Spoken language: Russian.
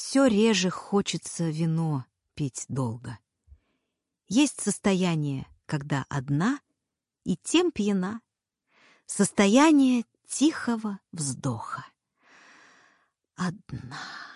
все реже хочется вино пить долго. Есть состояние, когда одна и тем пьяна. Состояние тихого вздоха. Одна.